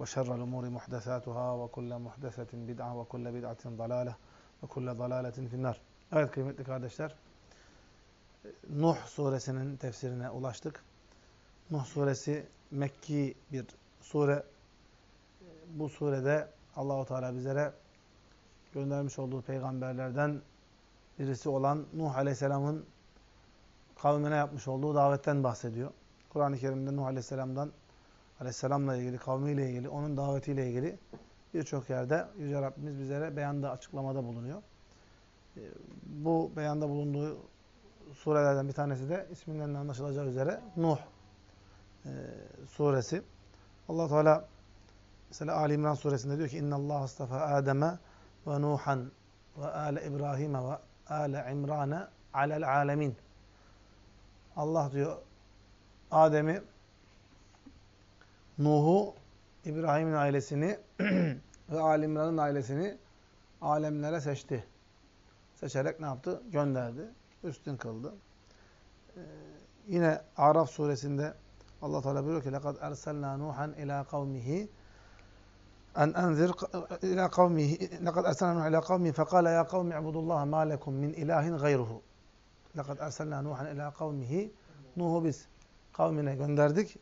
وشر الأمور محدثاتها وكل محدثة بدعة وكل بدعة ضلالة وكل ضلالة في النار. Evet kıymetli kardeşler, Nuh suresinin tefsirine ulaştık. Nuh suresi Mekki bir sure. Bu surede Allahu Teala bizlere göndermiş olduğu peygamberlerden birisi olan Nuh Aleyhisselam'ın kavmine yapmış olduğu davetten bahsediyor. Kur'an-ı Kerim'de Nuh Aleyhisselam'dan Aleyhisselam'la ilgili, kavmiyle ilgili, onun davetiyle ilgili birçok yerde Yüce Rabbimiz bizlere beyanda, açıklamada bulunuyor. Bu beyanda bulunduğu surelerden bir tanesi de isminden de anlaşılacağı üzere Nuh e, suresi. Allah Teala mesela Ali İmran suresinde diyor ki Adem'e ve Nuhan ve ale İbrahim'e ve ale İmran'e alel alemin. Allah diyor Adem'i Nuh'u, İbrahim'in ailesini ve Ali İmran'ın ailesini alemlere seçti. Seçerek ne yaptı? Gönderdi. Üstün kıldı. Ee, yine Araf suresinde Allah Teala buyuruyor ki: "Lekad ersalna Nuhan ila kavmihi en enzir ila kavmihi. Lekad ersalna Nuhan ila kavmihi fekale ya kavmi ibudullaha ma lekum min ilahin gayruhu." Lekad ersalna Nuhan ila kavmihi. Nuh'u biz kavmine gönderdik.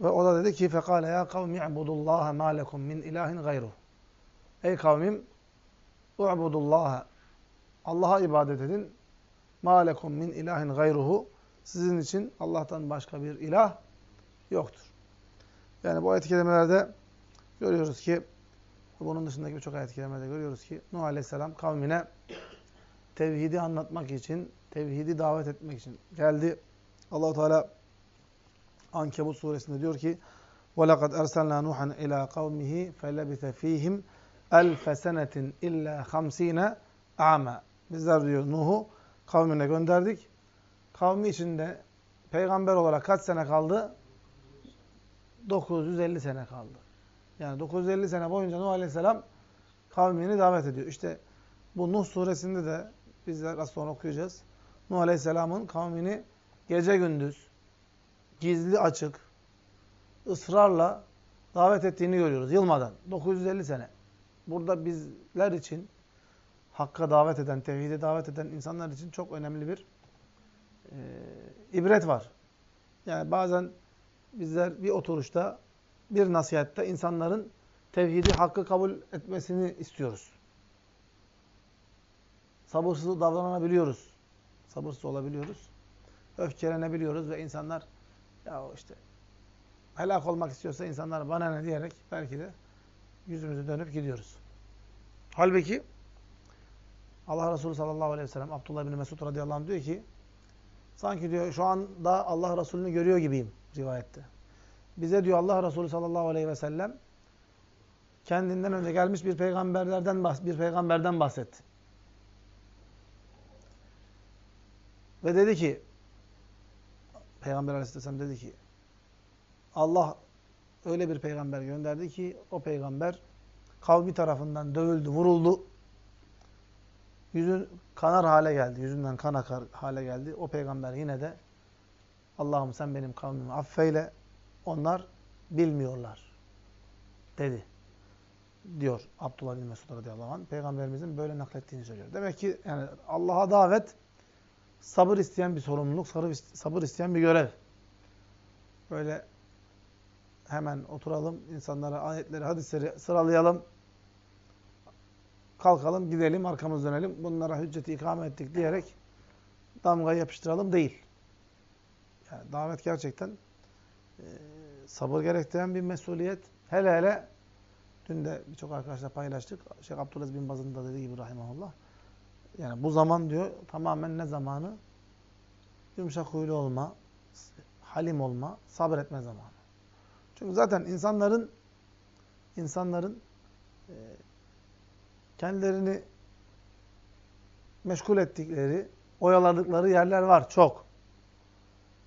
Ve o da dedi ki fekale ya kavmi ibudullah ma lekum min ilahin gayruhu. Ey kavmim u'budullah Allah'a ibadet edin. Ma lekum min ilahin gayruhu. Sizin için Allah'tan başka bir ilah yoktur. Yani bu ayet-i kerimelerde görüyoruz ki bunun dışındaki birçok ayet-i kerimede görüyoruz ki Nuh Aleyhisselam kavmine tevhidi anlatmak için, tevhidi davet etmek için geldi. Allahu Teala Ankebut suresinde diyor ki: "Ve lekad erselna Nuhan ila kavmihi felebise fihim elf senetin illa 50 ama." Bizler diyor Nuh'u kavmine gönderdik. Kavmi içinde peygamber olarak kaç sene kaldı? 950 sene kaldı. Yani 950 sene boyunca Nuh Aleyhisselam kavmini davet ediyor. İşte bu Nuh suresinde de bizler az sonra okuyacağız. Nuh Aleyhisselam'ın kavmini gece gündüz, gizli açık, ısrarla davet ettiğini görüyoruz. Yılmadan. 950 sene. Burada bizler için Hakk'a davet eden, tevhide davet eden insanlar için çok önemli bir e, ibret var. Yani bazen bizler bir oturuşta bir nasihatte insanların tevhidi hakkı kabul etmesini istiyoruz. Sabırsız davranabiliyoruz. Sabırsız olabiliyoruz. Öfkelenebiliyoruz ve insanlar ya işte helak olmak istiyorsa insanlar bana ne diyerek belki de yüzümüzü dönüp gidiyoruz. Halbuki Allah Resulü sallallahu aleyhi ve sellem Abdullah bin Mesud radıyallahu anh diyor ki sanki diyor şu anda Allah Resulü'nü görüyor gibiyim rivayette. Bize diyor Allah Resulü sallallahu aleyhi ve sellem kendinden önce gelmiş bir peygamberlerden bir peygamberden bahsetti. Ve dedi ki Peygamber aleyhisselam dedi ki Allah öyle bir peygamber gönderdi ki o peygamber kavmi tarafından dövüldü, vuruldu. Yüzün kanar hale geldi. Yüzünden kan akar hale geldi. O peygamber yine de Allah'ım sen benim kavmimi affeyle onlar bilmiyorlar dedi. Diyor Abdullah bin Mesud radıyallahu anh. Peygamberimizin böyle naklettiğini söylüyor. Demek ki yani Allah'a davet sabır isteyen bir sorumluluk, sabır isteyen bir görev. Böyle hemen oturalım, insanlara ayetleri, hadisleri sıralayalım. kalkalım, gidelim, arkamız dönelim, bunlara hücceti ikame ettik diyerek damgayı yapıştıralım değil. Yani davet gerçekten e, sabır gerektiren bir mesuliyet. Hele hele dün de birçok arkadaşla paylaştık. Şeyh Abdülaziz bin Baz'ın da dediği gibi rahimahullah. Yani bu zaman diyor tamamen ne zamanı? Yumuşak huylu olma, halim olma, sabretme zamanı. Çünkü zaten insanların insanların e, kendilerini meşgul ettikleri, oyaladıkları yerler var çok.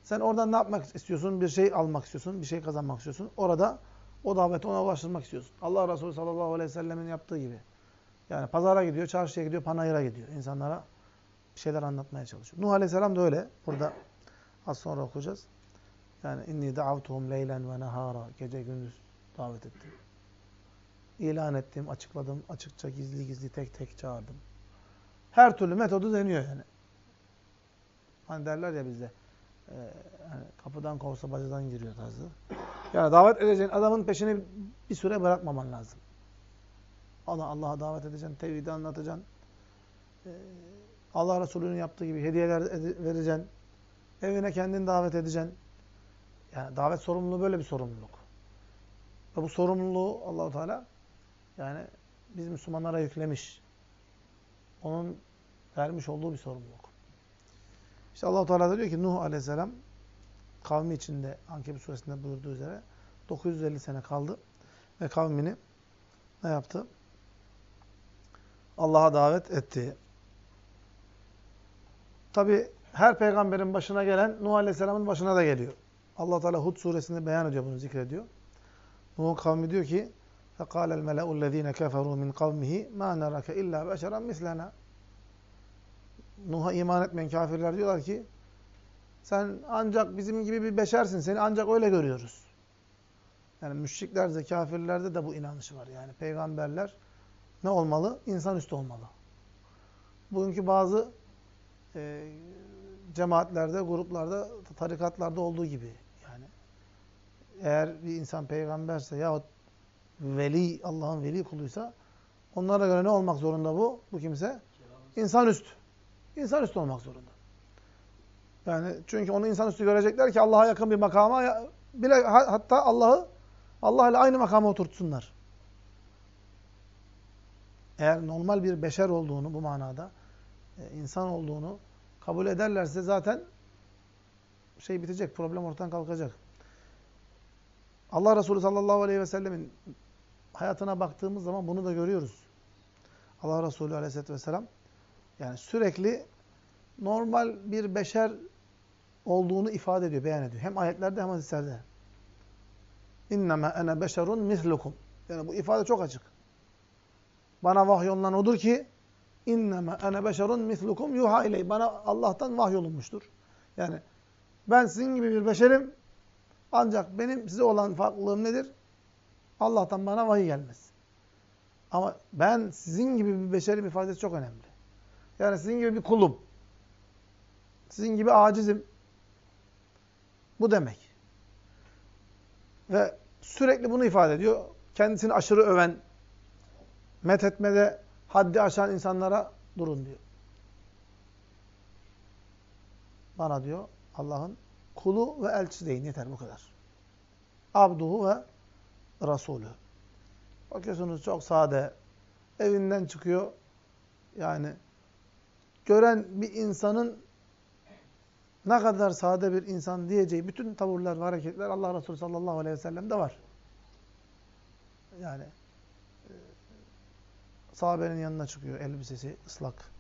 Sen oradan ne yapmak istiyorsun? Bir şey almak istiyorsun, bir şey kazanmak istiyorsun. Orada o daveti ona ulaştırmak istiyorsun. Allah Resulü sallallahu aleyhi ve sellemin yaptığı gibi. Yani pazara gidiyor, çarşıya gidiyor, panayıra gidiyor. İnsanlara bir şeyler anlatmaya çalışıyor. Nuh aleyhisselam da öyle. Burada az sonra okuyacağız. Yani inni da'avtuhum leylen ve nehara. Gece gündüz davet ettim. İlan ettim, açıkladım. Açıkça, gizli gizli, tek tek çağırdım. Her türlü metodu deniyor yani. Hani derler ya bizde e, hani kapıdan kovsa bacadan giriyor tarzı. Yani davet edeceğin adamın peşini bir süre bırakmaman lazım. Allah Allah'a davet edeceksin, tevhidi anlatacaksın. E, Allah Resulü'nün yaptığı gibi hediyeler vereceksin. Evine kendin davet edeceksin. Yani davet sorumluluğu böyle bir sorumluluk. Ve bu sorumluluğu Allahu Teala yani biz Müslümanlara yüklemiş. Onun vermiş olduğu bir sorumluluk. İşte Allah Teala da diyor ki Nuh Aleyhisselam kavmi içinde Ankebut suresinde buyurduğu üzere 950 sene kaldı ve kavmini ne yaptı? Allah'a davet etti. Tabi her peygamberin başına gelen Nuh Aleyhisselam'ın başına da geliyor. Allah Teala Hud suresinde beyan ediyor bunu zikrediyor. Nuh'un kavmi diyor ki: "Fekâle el-melâ'u allazîne keferû min kavmihi mâ narake illâ beşeren mislenâ." Nuh'a iman etmeyen kafirler diyorlar ki: "Sen ancak bizim gibi bir beşersin. Seni ancak öyle görüyoruz." Yani müşriklerde, kafirlerde de bu inanış var. Yani peygamberler ne olmalı? İnsanüstü olmalı. Bugünkü bazı e, cemaatlerde, gruplarda, tarikatlarda olduğu gibi. Yani eğer bir insan peygamberse yahut veli, Allah'ın veli kuluysa onlara göre ne olmak zorunda bu? Bu kimse? İnsanüstü. İnsanüstü olmak zorunda. Yani çünkü onu insanüstü görecekler ki Allah'a yakın bir makama bile hatta Allah'ı Allah ile aynı makama oturtsunlar. Eğer normal bir beşer olduğunu bu manada e, insan olduğunu kabul ederlerse zaten şey bitecek, problem ortadan kalkacak. Allah Resulü sallallahu aleyhi ve sellemin hayatına baktığımız zaman bunu da görüyoruz. Allah Resulü aleyhisselatü vesselam yani sürekli normal bir beşer olduğunu ifade ediyor, beyan ediyor. Hem ayetlerde hem hadislerde. İnneme ene beşerun mislukum. Yani bu ifade çok açık. Bana vahyolunan odur ki inneme ene beşerun mislukum yuha iley. Bana Allah'tan vahyolunmuştur. Yani ben sizin gibi bir beşerim ancak benim size olan farklılığım nedir? Allah'tan bana vahiy gelmez. Ama ben sizin gibi bir beşerim ifadesi çok önemli. Yani sizin gibi bir kulum. Sizin gibi acizim. Bu demek. Ve sürekli bunu ifade ediyor. Kendisini aşırı öven, methetmede haddi aşan insanlara durun diyor. Bana diyor Allah'ın kulu ve elçisi deyin yeter bu kadar. Abduhu ve Resulü. Bakıyorsunuz çok sade. Evinden çıkıyor. Yani gören bir insanın ne kadar sade bir insan diyeceği bütün tavırlar ve hareketler Allah Resulü sallallahu aleyhi ve sellem'de var. Yani sahabenin yanına çıkıyor elbisesi ıslak.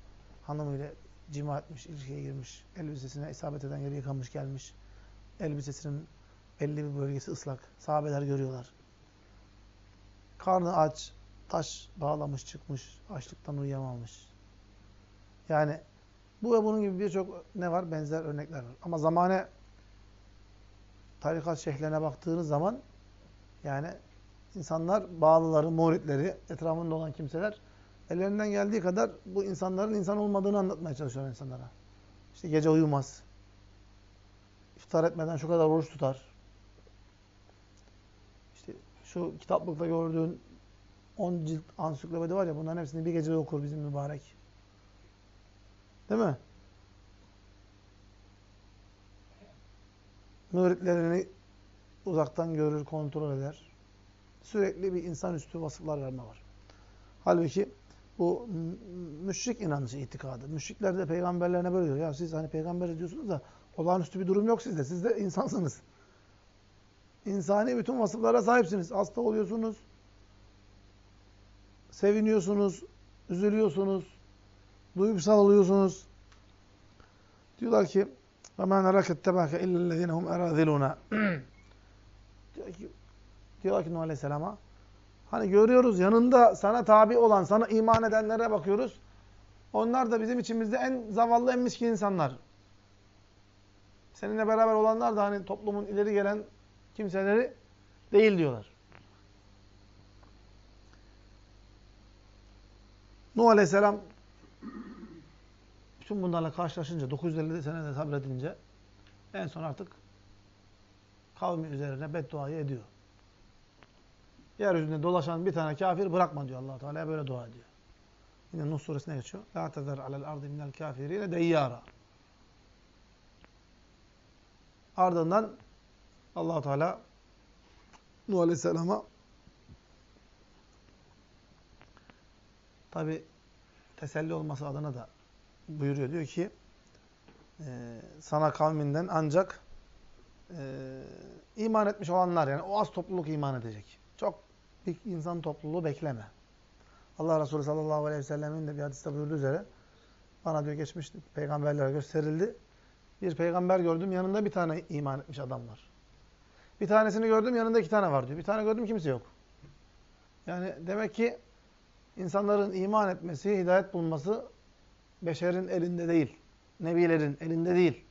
Hanımıyla cima etmiş, ilişkiye girmiş. Elbisesine isabet eden yeri yıkamış gelmiş. Elbisesinin belli bir bölgesi ıslak. Sahabeler görüyorlar. Karnı aç, taş bağlamış çıkmış, açlıktan uyuyamamış. Yani bu ve bunun gibi birçok ne var? Benzer örnekler var. Ama zamane tarikat şeyhlerine baktığınız zaman yani insanlar, bağlıları, muritleri, etrafında olan kimseler ellerinden geldiği kadar bu insanların insan olmadığını anlatmaya çalışıyor insanlara. İşte gece uyumaz. İftar etmeden şu kadar oruç tutar. İşte şu kitaplıkta gördüğün 10 cilt ansiklopedi var ya bunların hepsini bir gecede okur bizim mübarek. Değil mi? Müritlerini uzaktan görür, kontrol eder. Sürekli bir insanüstü vasıflar verme var. Halbuki bu müşrik inanışı, itikadı. Müşrikler de peygamberlerine böyle diyor. Ya siz hani peygamber diyorsunuz da olağanüstü bir durum yok sizde. Siz de insansınız. İnsani bütün vasıflara sahipsiniz. Hasta oluyorsunuz. Seviniyorsunuz. Üzülüyorsunuz. Duygusal oluyorsunuz. Diyorlar ki وَمَا نَرَكَ اتَّبَاكَ اِلَّا الَّذِينَ هُمْ اَرَاذِلُونَ Diyor ki, diyorlar ki Nuh Aleyhisselam'a Hani görüyoruz yanında sana tabi olan, sana iman edenlere bakıyoruz. Onlar da bizim içimizde en zavallı, en miskin insanlar. Seninle beraber olanlar da hani toplumun ileri gelen kimseleri değil diyorlar. Nuh Aleyhisselam bütün bunlarla karşılaşınca, 950 senede sabredince en son artık kavmi üzerine bedduayı ediyor. Yeryüzünde dolaşan bir tane kafir bırakma diyor allah Teala böyle dua ediyor. Yine Nuh suresine geçiyor. La tezer alel ardı minel kafirine deyyara. Ardından allah Teala Nuh Aleyhisselam'a tabi teselli olması adına da buyuruyor. Diyor ki e, sana kavminden ancak e, iman etmiş olanlar yani o az topluluk iman edecek. Bir insan topluluğu bekleme. Allah Resulü sallallahu aleyhi ve sellemin de bir hadiste buyurduğu üzere bana diyor geçmiş peygamberlere gösterildi. Bir peygamber gördüm yanında bir tane iman etmiş adam var. Bir tanesini gördüm yanında iki tane var diyor. Bir tane gördüm kimse yok. Yani demek ki insanların iman etmesi, hidayet bulması beşerin elinde değil. Nebilerin elinde değil.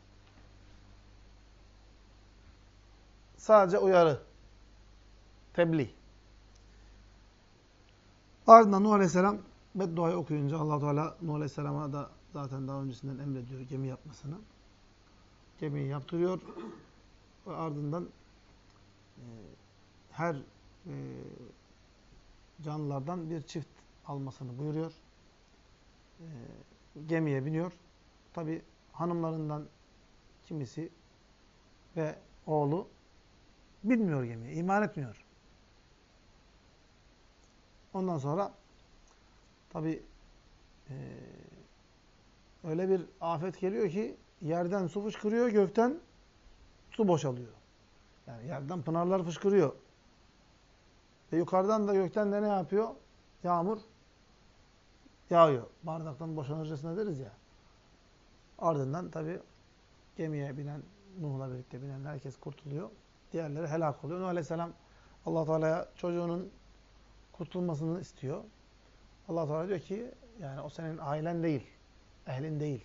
Sadece uyarı. Tebliğ. Ardından Nuh Aleyhisselam bedduayı okuyunca allah Teala Nuh Aleyhisselam'a da zaten daha öncesinden emrediyor gemi yapmasını. Gemiyi yaptırıyor ve ardından e, her e, canlılardan bir çift almasını buyuruyor. E, gemiye biniyor. Tabi hanımlarından kimisi ve oğlu binmiyor gemiye, iman etmiyor. Ondan sonra tabi e, öyle bir afet geliyor ki yerden su fışkırıyor, gökten su boşalıyor. Yani yerden pınarlar fışkırıyor. Ve yukarıdan da gökten de ne yapıyor? Yağmur yağıyor. Bardaktan boşanırcasına deriz ya. Ardından tabi gemiye binen, Nuh'la birlikte binen herkes kurtuluyor. Diğerleri helak oluyor. Nuh Aleyhisselam allah Teala'ya çocuğunun kurtulmasını istiyor. Allah Teala diyor ki yani o senin ailen değil, ehlin değil.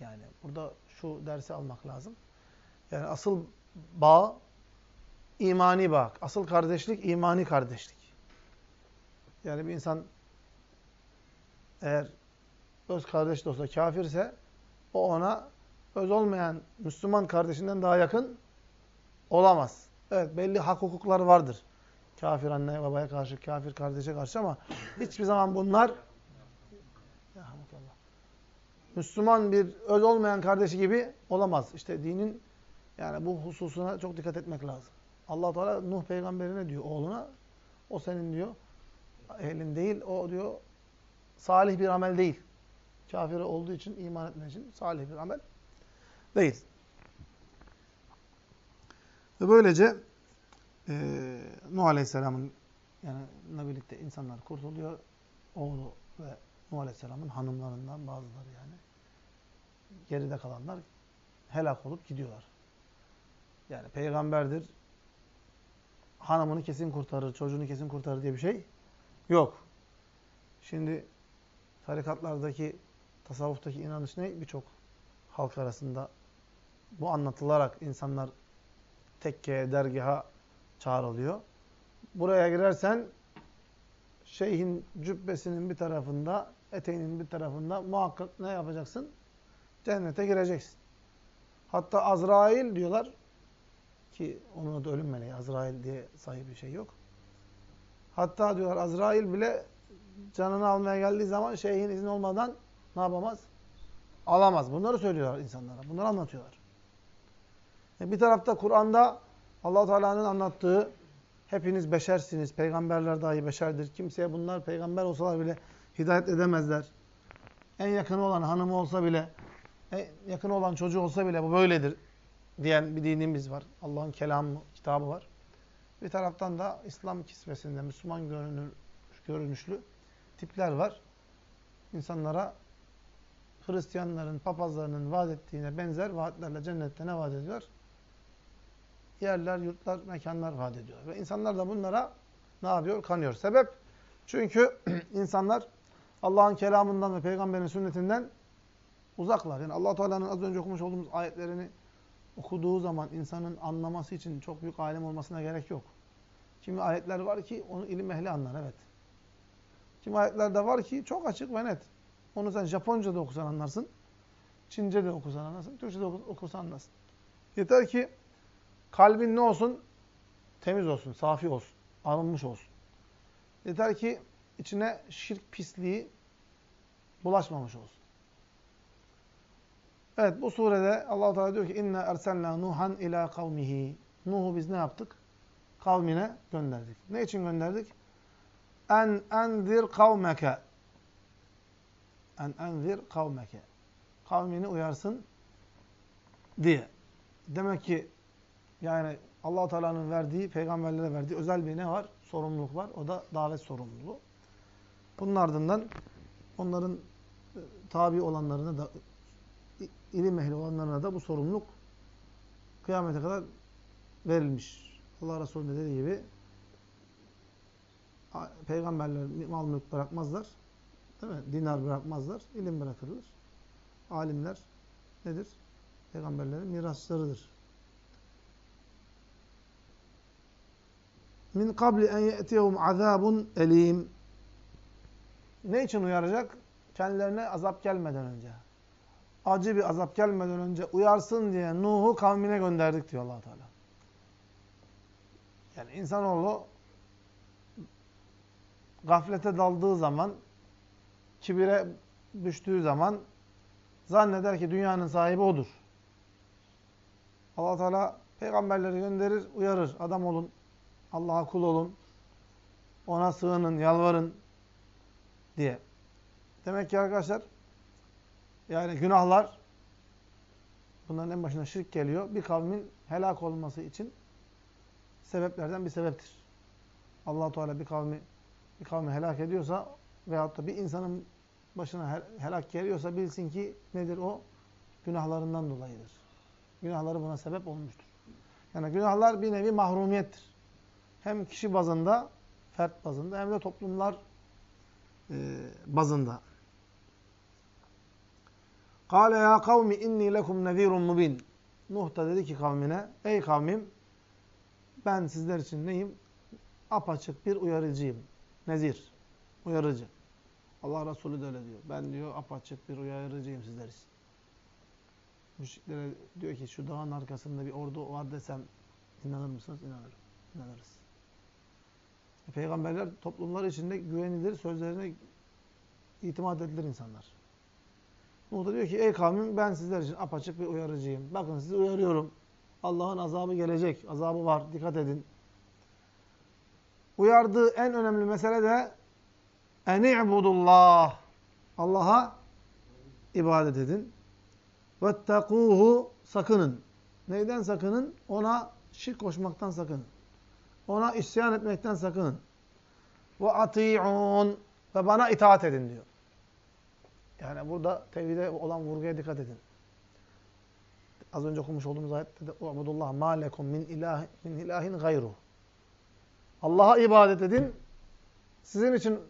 Yani burada şu dersi almak lazım. Yani asıl bağ imani bağ. Asıl kardeşlik imani kardeşlik. Yani bir insan eğer öz kardeş de olsa kafirse o ona öz olmayan Müslüman kardeşinden daha yakın olamaz. Evet belli hak hukuklar vardır. Kafir anne babaya karşı, kafir kardeşe karşı ama hiçbir zaman bunlar Müslüman bir öz olmayan kardeşi gibi olamaz. İşte dinin yani bu hususuna çok dikkat etmek lazım. Allah Teala Nuh peygamberine diyor oğluna o senin diyor elin değil o diyor salih bir amel değil. Kafir olduğu için iman etmek için salih bir amel değil. Ve böylece e, Nuh Aleyhisselam'ın yani birlikte insanlar kurtuluyor. Oğlu ve Nuh Aleyhisselam'ın hanımlarından bazıları yani. Geride kalanlar helak olup gidiyorlar. Yani peygamberdir. Hanımını kesin kurtarır, çocuğunu kesin kurtarır diye bir şey yok. Şimdi tarikatlardaki, tasavvuftaki inanış ne? Birçok halk arasında bu anlatılarak insanlar tekkeye, dergaha çağrılıyor. Buraya girersen şeyhin cübbesinin bir tarafında, eteğinin bir tarafında muhakkak ne yapacaksın? Cennete gireceksin. Hatta Azrail diyorlar ki onun adı ölüm meleği. Azrail diye sahibi bir şey yok. Hatta diyorlar Azrail bile canını almaya geldiği zaman şeyhin izni olmadan ne yapamaz? Alamaz. Bunları söylüyorlar insanlara. Bunları anlatıyorlar. E bir tarafta Kur'an'da allah Teala'nın anlattığı hepiniz beşersiniz. Peygamberler dahi beşerdir. Kimseye bunlar peygamber olsalar bile hidayet edemezler. En yakını olan hanımı olsa bile, en yakını olan çocuğu olsa bile bu böyledir diyen bir dinimiz var. Allah'ın kelamı, kitabı var. Bir taraftan da İslam kisvesinde Müslüman görünür, görünüşlü tipler var. İnsanlara Hristiyanların, papazlarının vaat ettiğine benzer vaatlerle cennette ne vaat ediyor? Yerler, yurtlar, mekanlar vaat ediyor. Ve insanlar da bunlara ne yapıyor? Kanıyor. Sebep? Çünkü insanlar Allah'ın kelamından ve peygamberin sünnetinden uzaklar. Yani allah Teala'nın az önce okumuş olduğumuz ayetlerini okuduğu zaman insanın anlaması için çok büyük alim olmasına gerek yok. Kimi ayetler var ki onu ilim ehli anlar, evet. Kimi ayetler de var ki çok açık ve net. Onu sen Japonca da okusan anlarsın, Çince de okusan anlarsın, Türkçe de okusan anlarsın. Yeter ki kalbin ne olsun? Temiz olsun, safi olsun, arınmış olsun. Yeter ki içine şirk pisliği bulaşmamış olsun. Evet bu surede Allah Teala diyor ki inna erselna Nuhan ila kavmihi. Nuh'u biz ne yaptık? Kavmine gönderdik. Ne için gönderdik? En enzir kavmeke. En enzir kavmeke. Kavmini uyarsın diye. Demek ki yani Allah Teala'nın verdiği, peygamberlere verdiği özel bir ne var? Sorumluluk var. O da davet sorumluluğu. Bunun ardından onların e, tabi olanlarına da ilim ehli olanlarına da bu sorumluluk kıyamete kadar verilmiş. Allah Resulü dediği gibi peygamberler mal mülk bırakmazlar. Değil mi? Dinar bırakmazlar. ilim bırakırlar. Alimler nedir? Peygamberlerin miraslarıdır. Min kabli en ye'tiyehum azabun elim. Ne için uyaracak? Kendilerine azap gelmeden önce acı bir azap gelmeden önce uyarsın diye Nuh'u kavmine gönderdik diyor allah Teala. Yani insanoğlu gaflete daldığı zaman, kibire düştüğü zaman zanneder ki dünyanın sahibi odur. allah Teala peygamberleri gönderir, uyarır. Adam olun, Allah'a kul olun, ona sığının, yalvarın diye. Demek ki arkadaşlar yani günahlar, bunların en başına şirk geliyor. Bir kavmin helak olması için sebeplerden bir sebeptir. allah Teala bir kavmi, bir kavmi helak ediyorsa veyahut da bir insanın başına helak geliyorsa bilsin ki nedir o? Günahlarından dolayıdır. Günahları buna sebep olmuştur. Yani günahlar bir nevi mahrumiyettir. Hem kişi bazında, fert bazında hem de toplumlar e, bazında. Kale ya kavmi inni lekum nezirun mubin. Nuh da dedi ki kavmine, ey kavmim ben sizler için neyim? Apaçık bir uyarıcıyım. Nezir. Uyarıcı. Allah Resulü de öyle diyor. Ben diyor apaçık bir uyarıcıyım sizler için. Müşriklere diyor ki şu dağın arkasında bir ordu var desem inanır mısınız? İnanırım. İnanırız. Peygamberler toplumlar içinde güvenilir, sözlerine itimat edilir insanlar. Nuh da diyor ki ey kavmim ben sizler için apaçık bir uyarıcıyım. Bakın sizi uyarıyorum. Allah'ın azabı gelecek. Azabı var. Dikkat edin. Uyardığı en önemli mesele de eni'budullah. Allah'a ibadet edin. Vettekuhu sakının. Neyden sakının? Ona şirk koşmaktan sakının. Ona isyan etmekten sakının. Ve ati'un ve bana itaat edin diyor. Yani burada tevhide olan vurguya dikkat edin. Az önce okumuş olduğumuz ayette de "Ubudullah ma lekum min ilahi min ilahin gayru." Allah'a ibadet edin. Sizin için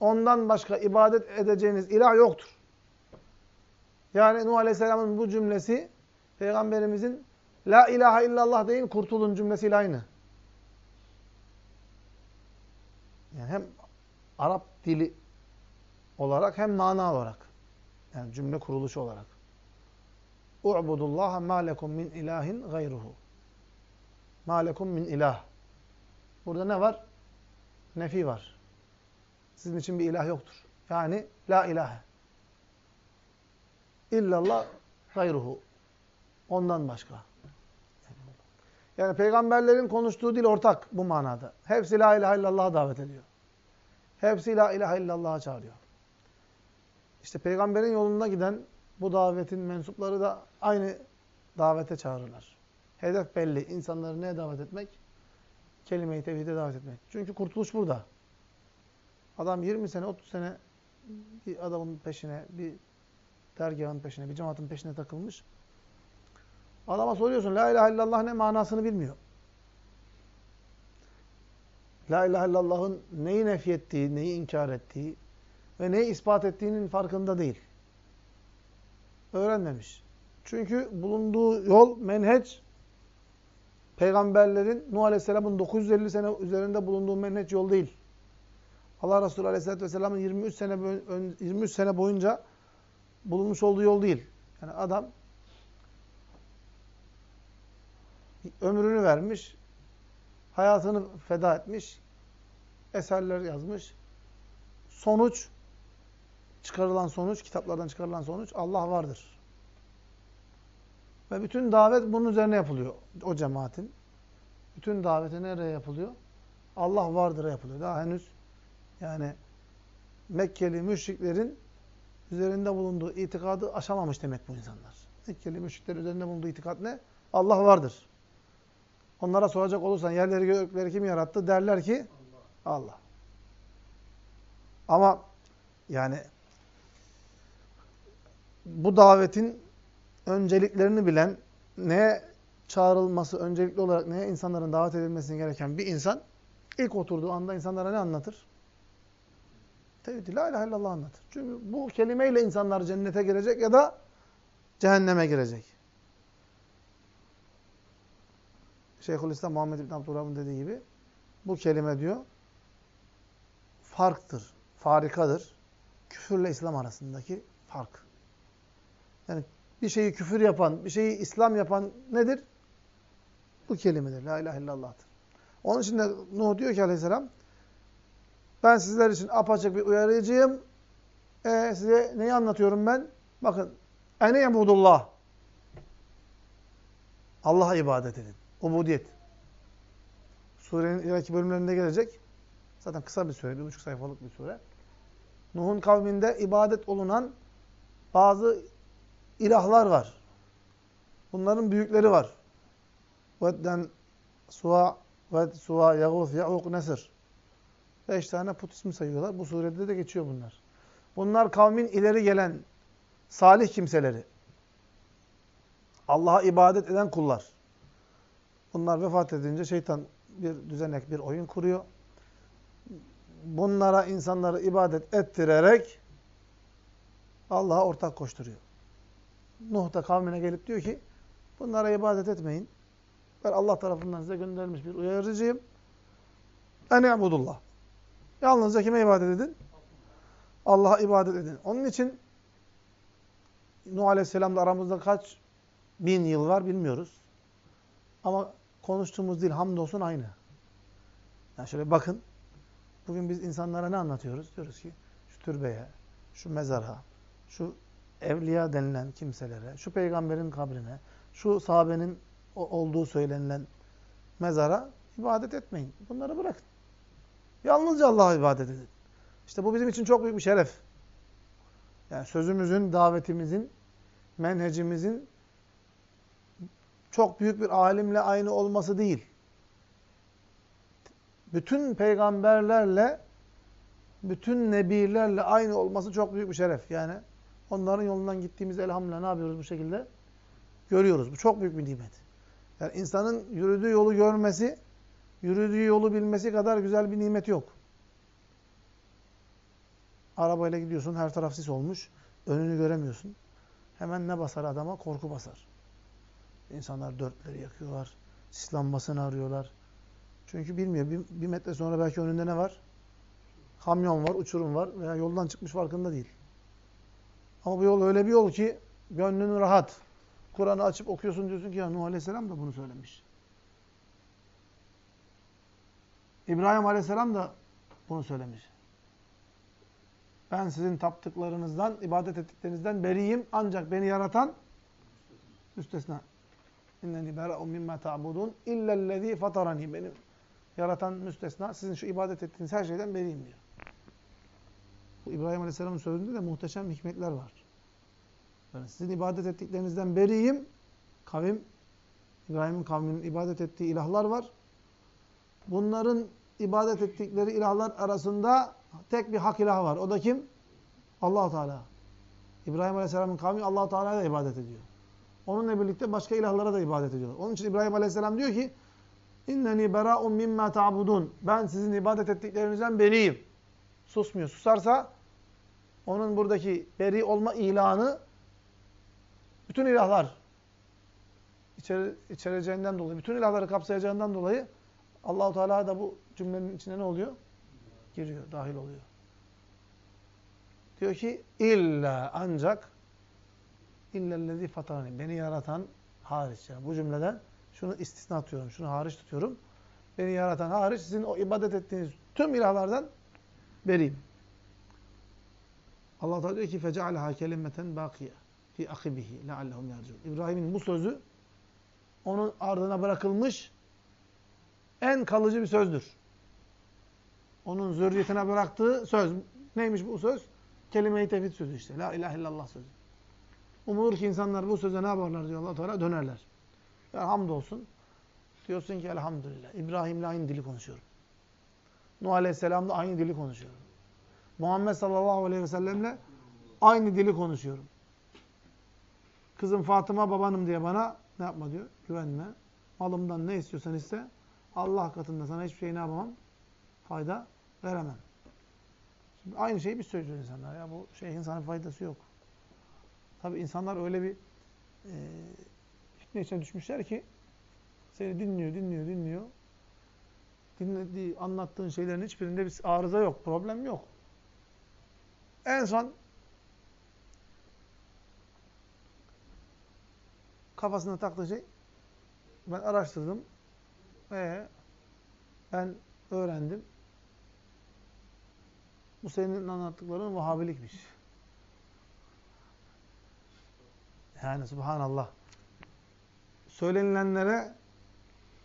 ondan başka ibadet edeceğiniz ilah yoktur. Yani Nuh Aleyhisselam'ın bu cümlesi Peygamberimizin La ilahe illallah deyin kurtulun cümlesiyle aynı. Yani hem Arap dili olarak hem mana olarak. Yani cümle kuruluşu olarak. U'budullaha ma lekum min ilahin gayruhu. Ma lekum min ilah. Burada ne var? nefi var. Sizin için bir ilah yoktur. Yani la ilahe. İllallah gayruhu. Ondan başka. Yani peygamberlerin konuştuğu dil ortak bu manada. Hepsi la ilahe illallah'a davet ediyor. Hepsi la ilahe illallah'a çağırıyor. İşte peygamberin yolunda giden bu davetin mensupları da aynı davete çağırırlar. Hedef belli. İnsanları neye davet etmek? Kelime-i tevhide davet etmek. Çünkü kurtuluş burada. Adam 20 sene, 30 sene bir adamın peşine, bir dergahın peşine, bir cemaatin peşine takılmış. Adama soruyorsun, La ilahe illallah ne manasını bilmiyor. La ilahe illallah'ın neyi nefyettiği, neyi inkar ettiği ve neyi ispat ettiğinin farkında değil. Öğrenmemiş. Çünkü bulunduğu yol, menheç, peygamberlerin Nuh Aleyhisselam'ın 950 sene üzerinde bulunduğu menheç yol değil. Allah Resulü Aleyhisselatü Vesselam'ın 23 sene 23 sene boyunca bulunmuş olduğu yol değil. Yani adam ömrünü vermiş, hayatını feda etmiş, eserler yazmış. Sonuç, çıkarılan sonuç, kitaplardan çıkarılan sonuç Allah vardır. Ve bütün davet bunun üzerine yapılıyor. O cemaatin. Bütün daveti nereye yapılıyor? Allah vardır'a yapılıyor. Daha henüz yani Mekkeli müşriklerin üzerinde bulunduğu itikadı aşamamış demek bu insanlar. Mekkeli müşriklerin üzerinde bulunduğu itikat ne? Allah vardır. Onlara soracak olursan yerleri gökleri kim yarattı? Derler ki Allah. Allah. Ama yani bu davetin önceliklerini bilen, neye çağrılması, öncelikli olarak neye insanların davet edilmesini gereken bir insan ilk oturduğu anda insanlara ne anlatır? Tevhid, la ilahe illallah anlatır. Çünkü bu kelimeyle insanlar cennete girecek ya da cehenneme girecek. Şeyhülislam Muhammed İbn Abdülham'ın dediği gibi bu kelime diyor farktır, farikadır. Küfürle İslam arasındaki fark. Yani bir şeyi küfür yapan, bir şeyi İslam yapan nedir? Bu kelimedir. La ilahe illallah'tır. Onun için de Nuh diyor ki aleyhisselam ben sizler için apaçık bir uyarıcıyım. E, size neyi anlatıyorum ben? Bakın. Ene yemudullah. Allah'a ibadet edin. Ubudiyet. Surenin ileriki bölümlerinde gelecek. Zaten kısa bir sure, bir buçuk sayfalık bir sure. Nuh'un kavminde ibadet olunan bazı ilahlar var. Bunların büyükleri var. Vedden, Suva, Ved, Suva, Yağuz, Ya'uk, Nesir. Beş tane put ismi sayıyorlar. Bu surede de geçiyor bunlar. Bunlar kavmin ileri gelen salih kimseleri. Allah'a ibadet eden kullar. Bunlar vefat edince şeytan bir düzenek, bir oyun kuruyor. Bunlara insanları ibadet ettirerek Allah'a ortak koşturuyor. Nuh da kavmine gelip diyor ki bunlara ibadet etmeyin. Ben Allah tarafından size gönderilmiş bir uyarıcıyım. En ya'budullah. Yalnızca kime ibadet edin? Allah'a ibadet edin. Onun için Nuh Aleyhisselam'da aramızda kaç bin yıl var bilmiyoruz. Ama konuştuğumuz dil hamdolsun aynı. Yani şöyle bakın. Bugün biz insanlara ne anlatıyoruz? Diyoruz ki şu türbeye, şu mezara, şu evliya denilen kimselere, şu peygamberin kabrine, şu sahabenin olduğu söylenilen mezara ibadet etmeyin. Bunları bırakın. Yalnızca Allah'a ibadet edin. İşte bu bizim için çok büyük bir şeref. Yani sözümüzün, davetimizin, menhecimizin çok büyük bir alimle aynı olması değil. Bütün peygamberlerle, bütün nebilerle aynı olması çok büyük bir şeref. Yani onların yolundan gittiğimizde elhamdülillah ne yapıyoruz bu şekilde? Görüyoruz. Bu çok büyük bir nimet. Yani insanın yürüdüğü yolu görmesi, yürüdüğü yolu bilmesi kadar güzel bir nimet yok. Arabayla gidiyorsun, her taraf sis olmuş. Önünü göremiyorsun. Hemen ne basar adama? Korku basar. İnsanlar dörtleri yakıyorlar. Sis lambasını arıyorlar. Çünkü bilmiyor. Bir, bir metre sonra belki önünde ne var? Kamyon var, uçurum var veya yoldan çıkmış farkında değil. Ama bu yol öyle bir yol ki gönlün rahat. Kur'an'ı açıp okuyorsun diyorsun ki ya Nuh Aleyhisselam da bunu söylemiş. İbrahim Aleyhisselam da bunu söylemiş. Ben sizin taptıklarınızdan, ibadet ettiklerinizden beriyim. Ancak beni yaratan müstesna. İnneni bera'un mimma ta'budun illellezî fatarani. Benim yaratan müstesna. Sizin şu ibadet ettiğiniz her şeyden beriyim diyor. Bu İbrahim Aleyhisselam'ın sözünde de muhteşem hikmetler var. Yani sizin ibadet ettiklerinizden beriyim. Kavim, İbrahim'in kavminin ibadet ettiği ilahlar var. Bunların ibadet ettikleri ilahlar arasında tek bir hak ilah var. O da kim? allah Teala. İbrahim Aleyhisselam'ın kavmi allah Teala'ya da ibadet ediyor. Onunla birlikte başka ilahlara da ibadet ediyorlar. Onun için İbrahim Aleyhisselam diyor ki İnneni bera'un mimma ta'budun. Ben sizin ibadet ettiklerinizden beriyim. Susmuyor. Susarsa onun buradaki beri olma ilanı bütün ilahlar içeri, içereceğinden dolayı, bütün ilahları kapsayacağından dolayı Allahu Teala da bu cümlenin içine ne oluyor? Giriyor, dahil oluyor. Diyor ki illa ancak illellezî fatarani beni yaratan hariç. Yani bu cümleden şunu istisna atıyorum, şunu hariç tutuyorum. Beni yaratan hariç sizin o ibadet ettiğiniz tüm ilahlardan beriyim. Allah Teala diyor ki fecealeha kelimeten bakiye fi akibihi leallehum yercun. İbrahim'in bu sözü onun ardına bırakılmış en kalıcı bir sözdür. Onun zürriyetine bıraktığı söz. Neymiş bu söz? Kelime-i tevhid sözü işte. La ilahe illallah sözü. Umulur ki insanlar bu söze ne yaparlar diyor allah Teala? Dönerler. Ya hamdolsun. Diyorsun ki elhamdülillah. İbrahim'le aynı dili konuşuyorum. Nuh Aleyhisselam'la aynı dili konuşuyorum. Muhammed sallallahu aleyhi ve sellemle aynı dili konuşuyorum. Kızım Fatıma babanım diye bana ne yapma diyor? Güvenme. Malımdan ne istiyorsan iste. Allah katında sana hiçbir şey ne yapamam? Fayda veremem. Şimdi aynı şeyi biz söylüyoruz insanlar. Ya bu şeyhin sana faydası yok. Tabi insanlar öyle bir e, fitne düşmüşler ki seni dinliyor, dinliyor, dinliyor. Dinlediği, anlattığın şeylerin hiçbirinde bir arıza yok, problem yok. En son kafasına taktığı şey ben araştırdım. Ee, ben öğrendim. Bu senin anlattıkların Vahabilikmiş. Yani subhanallah. Söylenilenlere,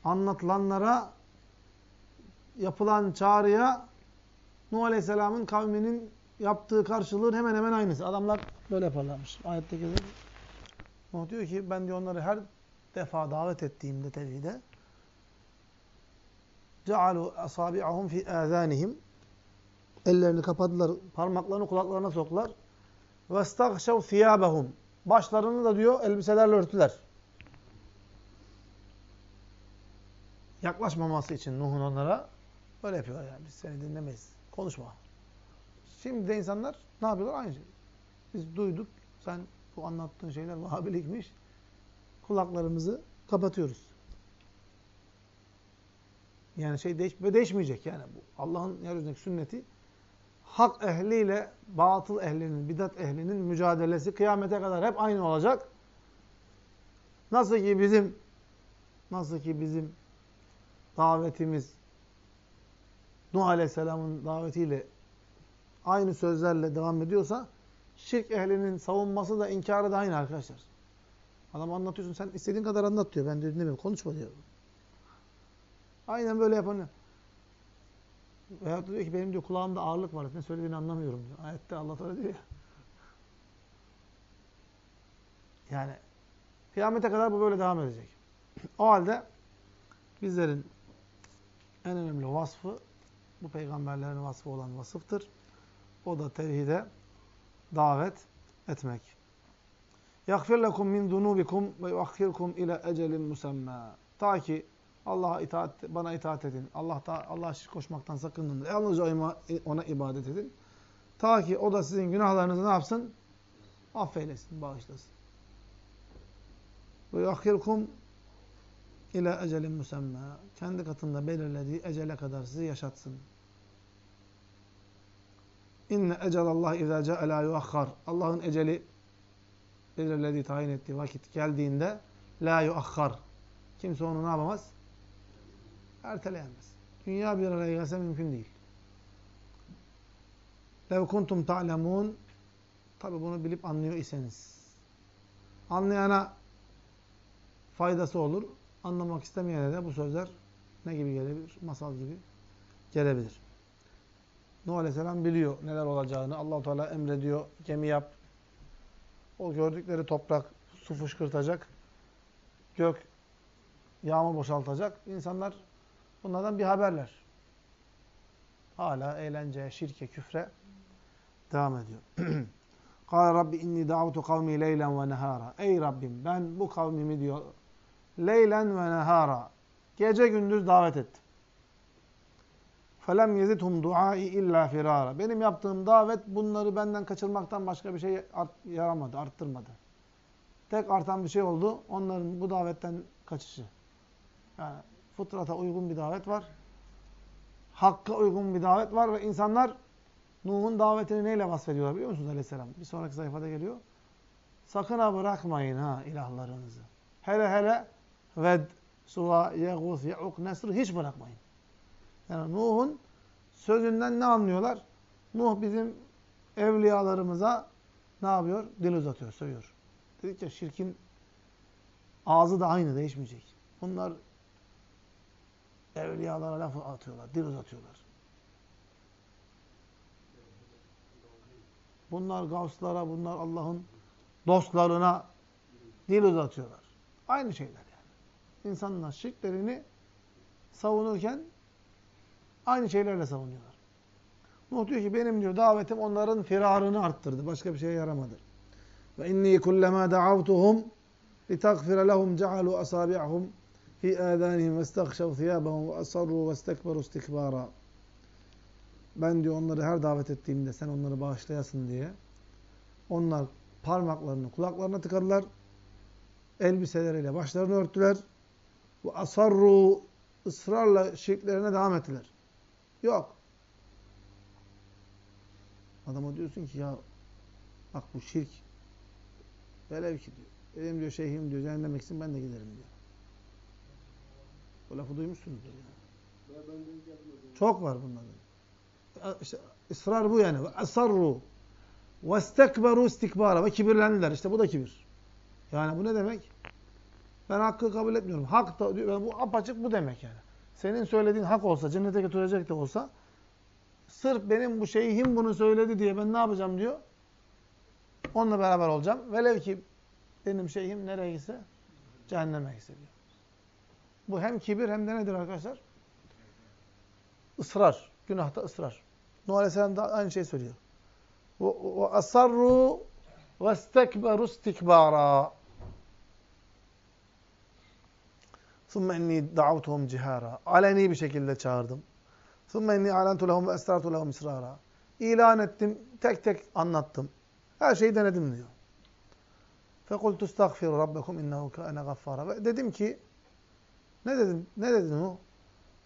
anlatılanlara, yapılan çağrıya Nuh Aleyhisselam'ın kavminin yaptığı karşılığın hemen hemen aynısı. Adamlar böyle yaparlarmış. Ayetteki de Nuh diyor ki ben diyor onları her defa davet ettiğimde tevhide cealu asabi'ahum fi azanihim ellerini kapadılar, parmaklarını kulaklarına soktular. Ve stagşav thiyabahum başlarını da diyor elbiselerle örtüler. Yaklaşmaması için Nuh'un onlara böyle yapıyorlar yani. Biz seni dinlemeyiz. Konuşma. Şimdi de insanlar ne yapıyorlar? Aynı şey. Biz duyduk. Sen bu anlattığın şeyler Vahabilikmiş. Kulaklarımızı kapatıyoruz. Yani şey değiş değişmeyecek yani bu. Allah'ın yeryüzündeki sünneti hak ehliyle batıl ehlinin, bidat ehlinin mücadelesi kıyamete kadar hep aynı olacak. Nasıl ki bizim nasıl ki bizim davetimiz Nuh Aleyhisselam'ın davetiyle aynı sözlerle devam ediyorsa şirk ehlinin savunması da inkarı da aynı arkadaşlar. Adam anlatıyorsun sen istediğin kadar anlat diyor. Ben diyor dinlemiyorum. Konuşma diyor. Aynen böyle yapan. Veyahut diyor ki benim diyor kulağımda ağırlık var. Ne söylediğini anlamıyorum diyor. Ayette Allah Teala diyor ya. Yani kıyamete kadar bu böyle devam edecek. O halde bizlerin en önemli vasfı bu peygamberlerin vasfı olan vasıftır. O da tevhide davet etmek. يَغْفِرْ لَكُمْ مِنْ ذُنُوبِكُمْ وَيُؤَخِّرْكُمْ اِلَى اَجَلٍ مُسَمَّى Ta ki Allah'a itaat, bana itaat edin. Allah'ta Allah'a şirk koşmaktan sakının. Yalnızca ona ibadet edin. Ta ki o da sizin günahlarınızı ne yapsın? Affeylesin, bağışlasın. Ve yuakhirkum ila ecelin musemma. Kendi katında belirlediği ecele kadar sizi yaşatsın. İnne ecelallah izâ câe lâ yuakhar. Allah'ın eceli belirlediği, tayin ettiği vakit geldiğinde la yuakhar. Kimse onu ne yapamaz? Erteleyemez. Dünya bir araya gelse mümkün değil. lev kuntum ta'lemun tabi bunu bilip anlıyor iseniz. Anlayana faydası olur. Anlamak istemeyene de bu sözler ne gibi gelebilir? Masal gibi gelebilir. Nuh Aleyhisselam biliyor neler olacağını. allah Teala emrediyor. Gemi yap. O gördükleri toprak su fışkırtacak. Gök yağmur boşaltacak. İnsanlar bunlardan bir haberler. Hala eğlenceye, şirke, küfre devam ediyor. Kâle Rabbi inni da'utu kavmi leylen ve nehara. Ey Rabbim ben bu kavmimi diyor leylen ve nehara. Gece gündüz davet ettim. فَلَمْ يَزِدْهُمْ دُعَائِ illa firara. Benim yaptığım davet bunları benden kaçırmaktan başka bir şey art yaramadı, arttırmadı. Tek artan bir şey oldu. Onların bu davetten kaçışı. Yani fıtrata uygun bir davet var. Hakka uygun bir davet var ve insanlar Nuh'un davetini neyle vasfediyorlar biliyor musunuz aleyhisselam? Bir sonraki sayfada geliyor. Sakın ha bırakmayın ha ilahlarınızı. Hele hele ved, suva, yeğuz, ye'uk, nesr hiç bırakmayın. Yani Nuh'un sözünden ne anlıyorlar? Nuh bizim evliyalarımıza ne yapıyor? Dil uzatıyor, söylüyor. Dedik ya şirkin ağzı da aynı, değişmeyecek. Bunlar evliyalara laf atıyorlar, dil uzatıyorlar. Bunlar gavslara, bunlar Allah'ın dostlarına dil uzatıyorlar. Aynı şeyler yani. İnsanlar şirklerini savunurken aynı şeylerle savunuyorlar. Nuh diyor ki benim diyor davetim onların firarını arttırdı. Başka bir şeye yaramadı. Ve inni kullama da'avtuhum litagfira lehum cealu asabi'ahum istaghşav thiyabahum ve asarru ve istekbaru istikbara. Ben diyor onları her davet ettiğimde sen onları bağışlayasın diye onlar parmaklarını kulaklarına tıkadılar. Elbiseleriyle başlarını örttüler. Ve asarru ısrarla şirklerine devam ettiler. Yok. Adama diyorsun ki ya bak bu şirk velev ki diyor. Benim diyor şeyhim diyor cehenneme gitsin ben de giderim diyor. Bu lafı duymuşsunuzdur yani. Çok var bunların. İşte ısrar bu yani. Asarru ve istekberu istikbara ve kibirlendiler. İşte bu da kibir. Yani bu ne demek? Ben hakkı kabul etmiyorum. Hak da diyor. Bu apaçık bu demek yani. Senin söylediğin hak olsa, cennete götürecek de olsa sırf benim bu şeyhim bunu söyledi diye ben ne yapacağım diyor. Onunla beraber olacağım. Velev ki benim şeyhim nereye gitse cehenneme gitse diyor. Bu hem kibir hem de nedir arkadaşlar? Israr. Günahta ısrar. Nuh Aleyhisselam da aynı şeyi söylüyor. Ve asarru ve istekberu istikbara. ثُمَّ اِنِّي دَعَوْتُهُمْ cihara. Aleni bir şekilde çağırdım. ثُمَّ اِنِّي عَلَنْتُ لَهُمْ وَاَسْرَارْتُ لَهُمْ اِسْرَارًا İlan ettim, tek tek anlattım. Her şeyi denedim diyor. فَقُلْتُ اسْتَغْفِرُ رَبَّكُمْ اِنَّهُ كَانَ غَفَّارًا Ve dedim ki, ne dedim, ne dedin o?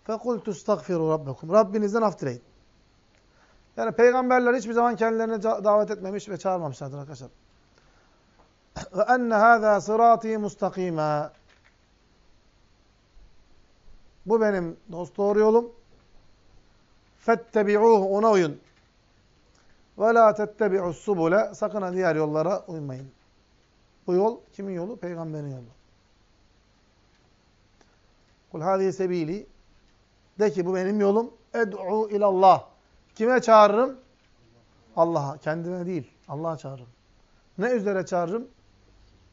فَقُلْتُ اسْتَغْفِرُ رَبَّكُمْ Rabbinizden af dileyin. Yani peygamberler hiçbir zaman kendilerine davet etmemiş ve çağırmamışlardır arkadaşlar. وَاَنَّ هَذَا صِرَاطِي مُسْتَقِيمًا Bu benim dost doğru yolum. فَاتَّبِعُوهُ Ona uyun. وَلَا تَتَّبِعُوا السُّبُلَ Sakın ha diğer yollara uymayın. Bu yol kimin yolu? Peygamberin yolu. Kul hâzihi sebîli De ki bu benim yolum. Ed'u ilallah. Kime çağırırım? Allah'a. Kendime değil. Allah'a çağırırım. Ne üzere çağırırım?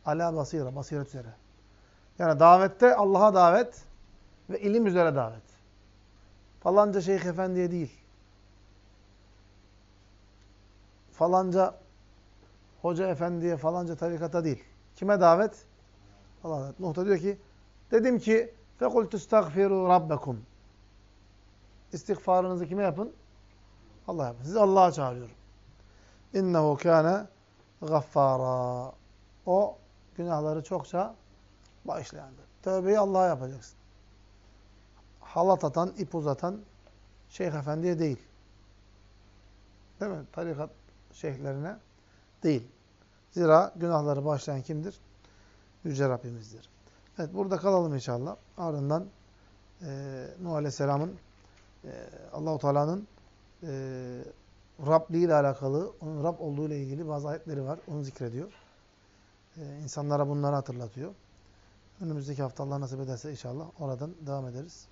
Ala basira. Basiret üzere. Yani davette Allah'a davet ve ilim üzere davet. Falanca şeyh efendiye değil. Falanca hoca efendiye, falanca tarikata değil. Kime davet? Allah'a davet. Nuh da diyor ki, dedim ki, فَقُلْتُ اسْتَغْفِرُوا رَبَّكُمْ İstiğfarınızı kime yapın? Allah yapın. Sizi Allah'a çağırıyorum. İnnehu kâne gaffara. O günahları çokça bağışlayandır. Tövbeyi Allah'a yapacaksın. Halat atan, ip uzatan şeyh efendiye değil. Değil mi? Tarikat şeyhlerine değil. Zira günahları bağışlayan kimdir? Yüce Rabbimizdir. Evet burada kalalım inşallah. Ardından e, Nuh Aleyhisselam'ın e, Allahu Teala'nın e, Rabliği ile alakalı, onun Rab olduğu ile ilgili bazı ayetleri var. Onu zikrediyor. Ee, insanlara bunları hatırlatıyor. Önümüzdeki hafta Allah nasip ederse inşallah oradan devam ederiz.